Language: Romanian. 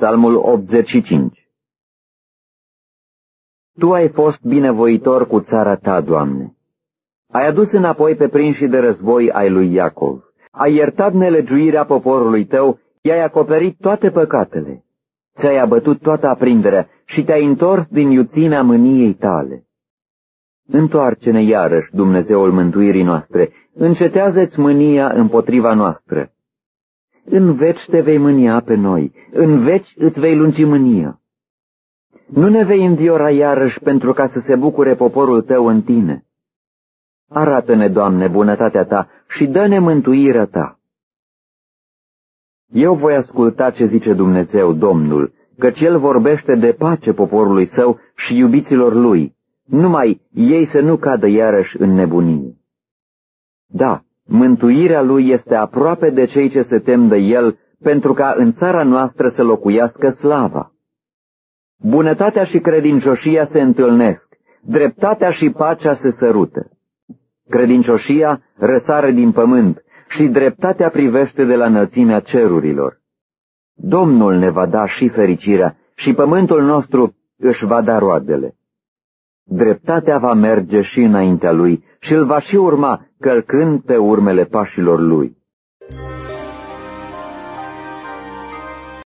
Psalmul 85 Tu ai fost binevoitor cu țara ta, Doamne. Ai adus înapoi pe prinși de război ai lui Iacov. Ai iertat nelegiuirea poporului tău, i-ai acoperit toate păcatele. Ți-ai abătut toată aprinderea și te-ai întors din iuțimea mâniei tale. Întoarce-ne iarăși, Dumnezeul mântuirii noastre, încetează-ți mânia împotriva noastră. În veci te vei mânia pe noi, în veci îți vei lungi mânia. Nu ne vei înviora iarăși pentru ca să se bucure poporul tău în tine. Arată-ne, Doamne, bunătatea ta și dă-ne mântuirea ta. Eu voi asculta ce zice Dumnezeu, Domnul, căci El vorbește de pace poporului său și iubiților lui, numai ei să nu cadă iarăși în nebunie. Da, mântuirea lui este aproape de cei ce se tem de el, pentru ca în țara noastră să locuiască slava. Bunătatea și credincioșia se întâlnesc, dreptatea și pacea se sărută. Credincioșia răsare din pământ și dreptatea privește de la înălțimea cerurilor. Domnul ne va da și fericirea și pământul nostru își va da roadele. Dreptatea va merge și înaintea lui și îl va și urma, călcând pe urmele pașilor lui.